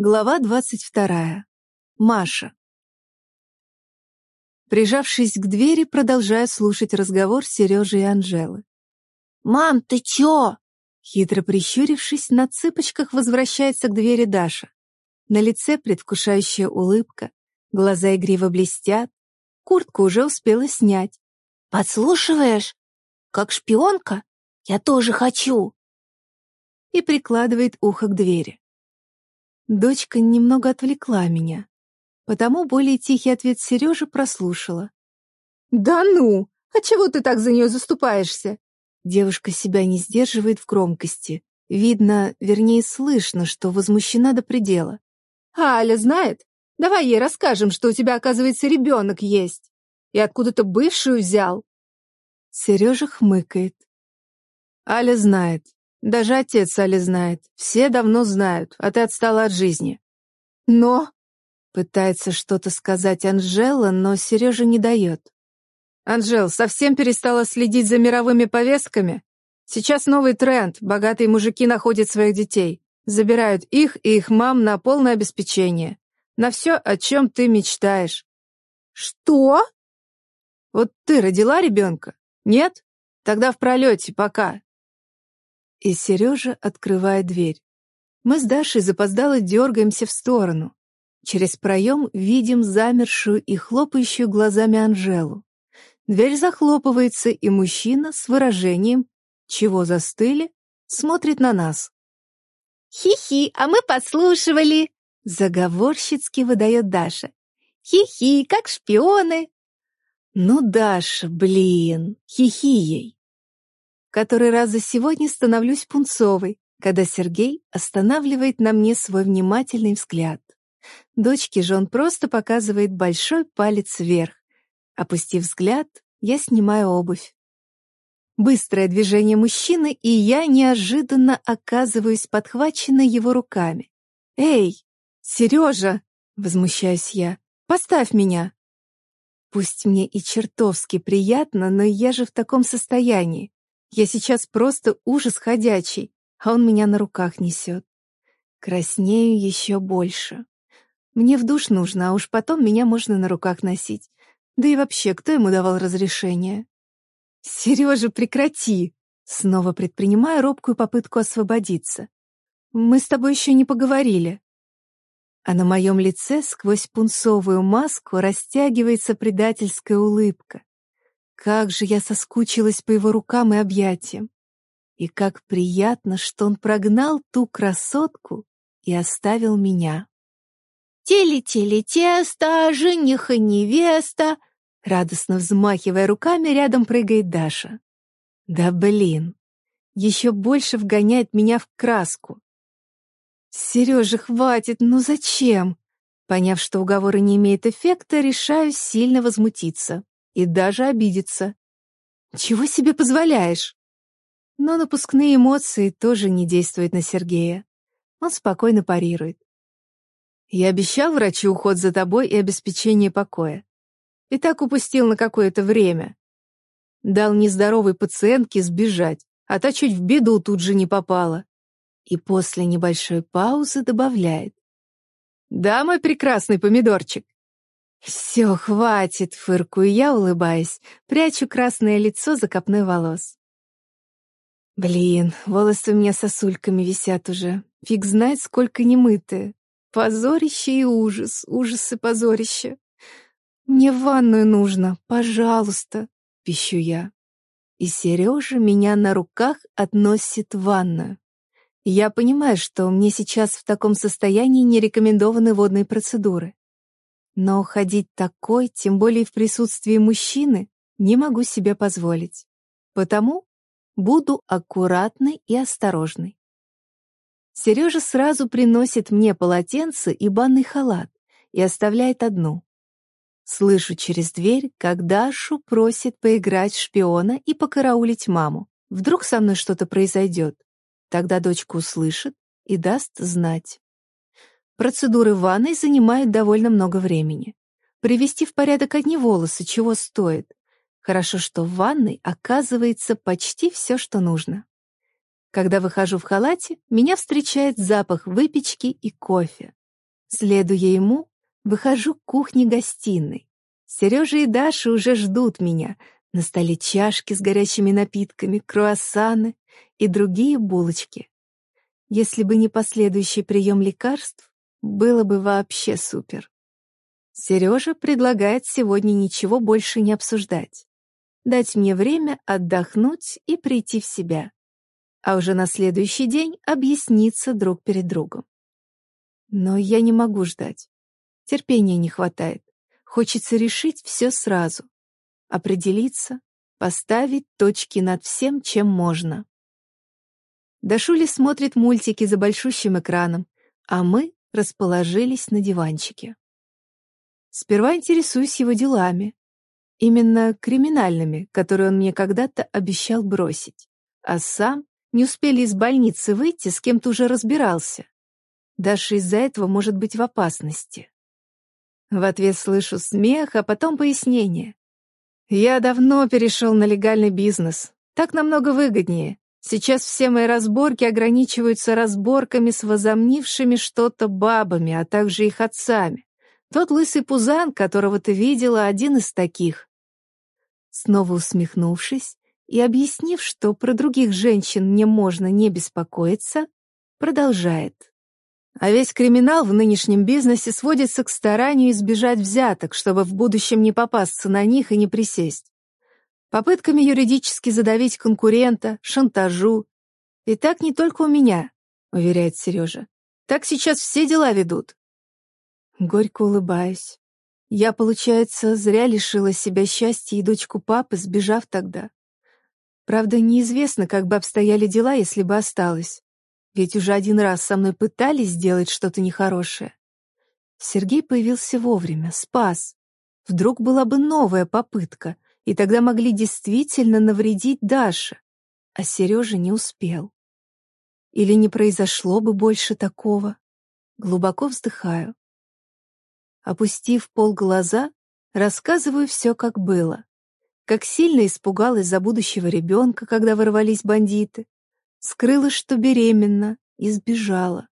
Глава двадцать вторая. Маша. Прижавшись к двери, продолжаю слушать разговор Сережи и Анжелы. «Мам, ты чё?» Хитро прищурившись, на цыпочках возвращается к двери Даша. На лице предвкушающая улыбка, глаза игриво блестят, куртку уже успела снять. «Подслушиваешь? Как шпионка? Я тоже хочу!» И прикладывает ухо к двери. Дочка немного отвлекла меня, потому более тихий ответ Сережи прослушала. «Да ну! А чего ты так за нее заступаешься?» Девушка себя не сдерживает в громкости. Видно, вернее, слышно, что возмущена до предела. «А Аля знает? Давай ей расскажем, что у тебя, оказывается, ребенок есть. И откуда ты бывшую взял?» Сережа хмыкает. Аля знает. Даже отец Али знает. Все давно знают, а ты отстала от жизни. Но... Пытается что-то сказать Анжела, но Сережа не дает. Анжел, совсем перестала следить за мировыми повестками? Сейчас новый тренд. Богатые мужики находят своих детей. Забирают их и их мам на полное обеспечение. На все, о чем ты мечтаешь. Что? Вот ты родила ребенка? Нет? Тогда в пролете, пока. И Сережа открывает дверь. Мы с Дашей запоздало дергаемся в сторону. Через проем видим замершую и хлопающую глазами Анжелу. Дверь захлопывается, и мужчина с выражением «Чего застыли?» смотрит на нас. «Хи-хи, а мы подслушивали!» Заговорщицки выдает Даша. «Хи-хи, как шпионы!» «Ну, Даша, блин, хихи ей!» Который раз за сегодня становлюсь пунцовой, когда Сергей останавливает на мне свой внимательный взгляд. Дочке же он просто показывает большой палец вверх. Опустив взгляд, я снимаю обувь. Быстрое движение мужчины, и я неожиданно оказываюсь подхваченной его руками. «Эй, Сережа!» — возмущаюсь я. «Поставь меня!» Пусть мне и чертовски приятно, но я же в таком состоянии. Я сейчас просто ужас ходячий, а он меня на руках несет. Краснею еще больше. Мне в душ нужно, а уж потом меня можно на руках носить. Да и вообще, кто ему давал разрешение? Сережа, прекрати! Снова предпринимаю робкую попытку освободиться. Мы с тобой еще не поговорили. А на моем лице сквозь пунцовую маску растягивается предательская улыбка. Как же я соскучилась по его рукам и объятиям. И как приятно, что он прогнал ту красотку и оставил меня. «Теле-теле-тесто, жених и невеста!» Радостно взмахивая руками, рядом прыгает Даша. «Да блин! Еще больше вгоняет меня в краску!» «Сережа, хватит, ну зачем?» Поняв, что уговоры не имеют эффекта, решаю сильно возмутиться и даже обидеться. Чего себе позволяешь? Но напускные эмоции тоже не действуют на Сергея. Он спокойно парирует. Я обещал врачу уход за тобой и обеспечение покоя. И так упустил на какое-то время. Дал нездоровой пациентке сбежать, а та чуть в беду тут же не попала. И после небольшой паузы добавляет. «Да, мой прекрасный помидорчик, «Все, хватит!» — фыркую я, улыбаясь, прячу красное лицо за копной волос. Блин, волосы у меня сосульками висят уже. Фиг знает, сколько немытые. Позорище и ужас, ужас и позорище. Мне в ванную нужно, пожалуйста, пищу я. И Сережа меня на руках относит в ванную. Я понимаю, что мне сейчас в таком состоянии не рекомендованы водные процедуры. Но ходить такой, тем более в присутствии мужчины, не могу себе позволить. Потому буду аккуратной и осторожной. Сережа сразу приносит мне полотенце и банный халат и оставляет одну. Слышу через дверь, как Дашу просит поиграть в шпиона и покараулить маму. Вдруг со мной что-то произойдет. Тогда дочка услышит и даст знать. Процедуры в ванной занимают довольно много времени. Привести в порядок одни волосы чего стоит. Хорошо, что в ванной оказывается почти все, что нужно. Когда выхожу в халате, меня встречает запах выпечки и кофе. Следуя ему, выхожу к кухне-гостиной. Сережа и Даша уже ждут меня. На столе чашки с горячими напитками, круассаны и другие булочки. Если бы не последующий прием лекарств, было бы вообще супер. Сережа предлагает сегодня ничего больше не обсуждать. Дать мне время отдохнуть и прийти в себя. А уже на следующий день объясниться друг перед другом. Но я не могу ждать. Терпения не хватает. Хочется решить все сразу. Определиться, поставить точки над всем, чем можно. Дашули смотрит мультики за большущим экраном, а мы расположились на диванчике. Сперва интересуюсь его делами. Именно криминальными, которые он мне когда-то обещал бросить. А сам не успели из больницы выйти, с кем-то уже разбирался. Даша из-за этого может быть в опасности. В ответ слышу смех, а потом пояснение. Я давно перешел на легальный бизнес. Так намного выгоднее. Сейчас все мои разборки ограничиваются разборками с возомнившими что-то бабами, а также их отцами. Тот лысый пузан, которого ты видела, один из таких. Снова усмехнувшись и объяснив, что про других женщин мне можно не беспокоиться, продолжает. А весь криминал в нынешнем бизнесе сводится к старанию избежать взяток, чтобы в будущем не попасться на них и не присесть. Попытками юридически задавить конкурента, шантажу. И так не только у меня, уверяет Сережа. Так сейчас все дела ведут. Горько улыбаюсь. Я, получается, зря лишила себя счастья и дочку папы, сбежав тогда. Правда, неизвестно, как бы обстояли дела, если бы осталось. Ведь уже один раз со мной пытались сделать что-то нехорошее. Сергей появился вовремя, спас. Вдруг была бы новая попытка, и тогда могли действительно навредить Даше, а Сережа не успел. Или не произошло бы больше такого. Глубоко вздыхаю. Опустив пол глаза, рассказываю все, как было. Как сильно испугалась за будущего ребенка, когда ворвались бандиты. Скрыла, что беременна, и сбежала.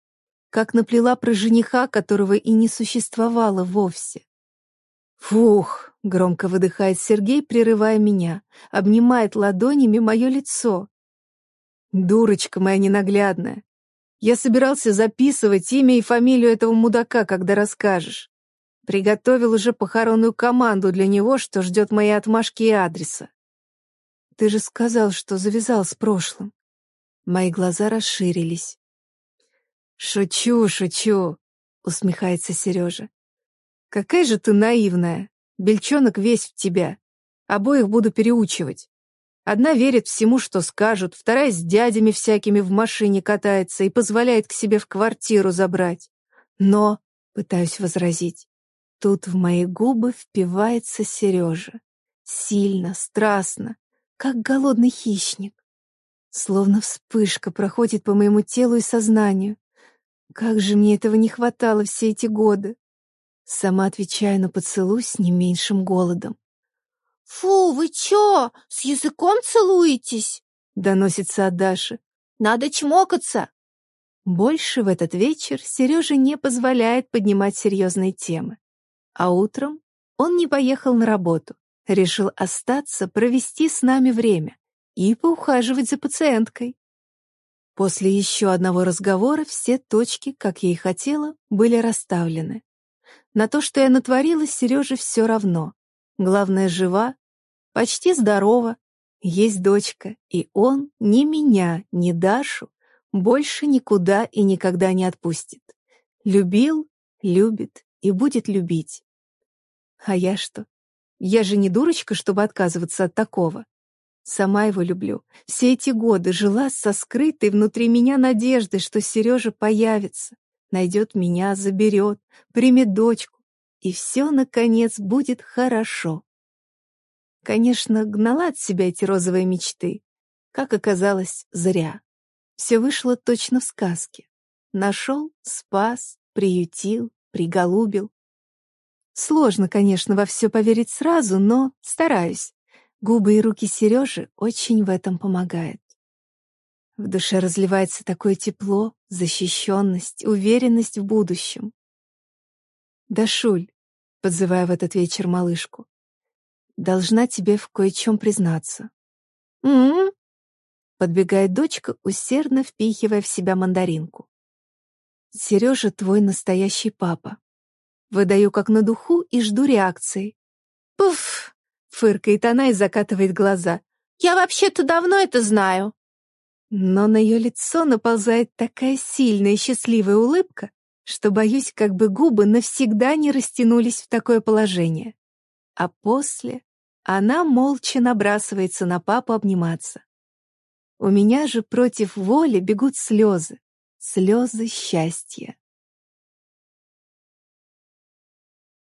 Как наплела про жениха, которого и не существовало вовсе. «Фух!» — громко выдыхает Сергей, прерывая меня, обнимает ладонями мое лицо. «Дурочка моя ненаглядная! Я собирался записывать имя и фамилию этого мудака, когда расскажешь. Приготовил уже похоронную команду для него, что ждет моей отмашки и адреса. Ты же сказал, что завязал с прошлым. Мои глаза расширились. Шучу, шучу, усмехается Сережа. Какая же ты наивная. Бельчонок весь в тебя. Обоих буду переучивать. Одна верит всему, что скажут, вторая с дядями всякими в машине катается и позволяет к себе в квартиру забрать. Но, пытаюсь возразить, Тут в мои губы впивается Сережа. Сильно, страстно, как голодный хищник. Словно вспышка проходит по моему телу и сознанию. Как же мне этого не хватало все эти годы. Сама отвечаю на поцелуй с не меньшим голодом. «Фу, вы чё, с языком целуетесь?» — доносится от Даши. «Надо чмокаться!» Больше в этот вечер Сережа не позволяет поднимать серьезные темы. А утром он не поехал на работу, решил остаться, провести с нами время и поухаживать за пациенткой. После еще одного разговора все точки, как я и хотела, были расставлены. На то, что я натворила, Сереже все равно. Главное, жива, почти здорова, есть дочка, и он ни меня, ни Дашу больше никуда и никогда не отпустит. Любил, любит и будет любить. А я что? Я же не дурочка, чтобы отказываться от такого. Сама его люблю. Все эти годы жила со скрытой внутри меня надеждой, что Сережа появится, найдет меня, заберет, примет дочку, и все, наконец, будет хорошо. Конечно, гнала от себя эти розовые мечты. Как оказалось, зря. Все вышло точно в сказке. Нашел, спас, приютил, приголубил. Сложно, конечно, во все поверить сразу, но стараюсь. Губы и руки Сережи очень в этом помогают. В душе разливается такое тепло, защищенность, уверенность в будущем. «Дашуль», — подзывая в этот вечер малышку, «должна тебе в кое-чем признаться». «М-м-м», подбегает дочка, усердно впихивая в себя мандаринку. Сережа твой настоящий папа. Выдаю как на духу и жду реакции. «Пуф!» — фыркает она и закатывает глаза. «Я вообще-то давно это знаю». Но на ее лицо наползает такая сильная и счастливая улыбка, что боюсь, как бы губы навсегда не растянулись в такое положение. А после она молча набрасывается на папу обниматься. У меня же против воли бегут слезы, слезы счастья.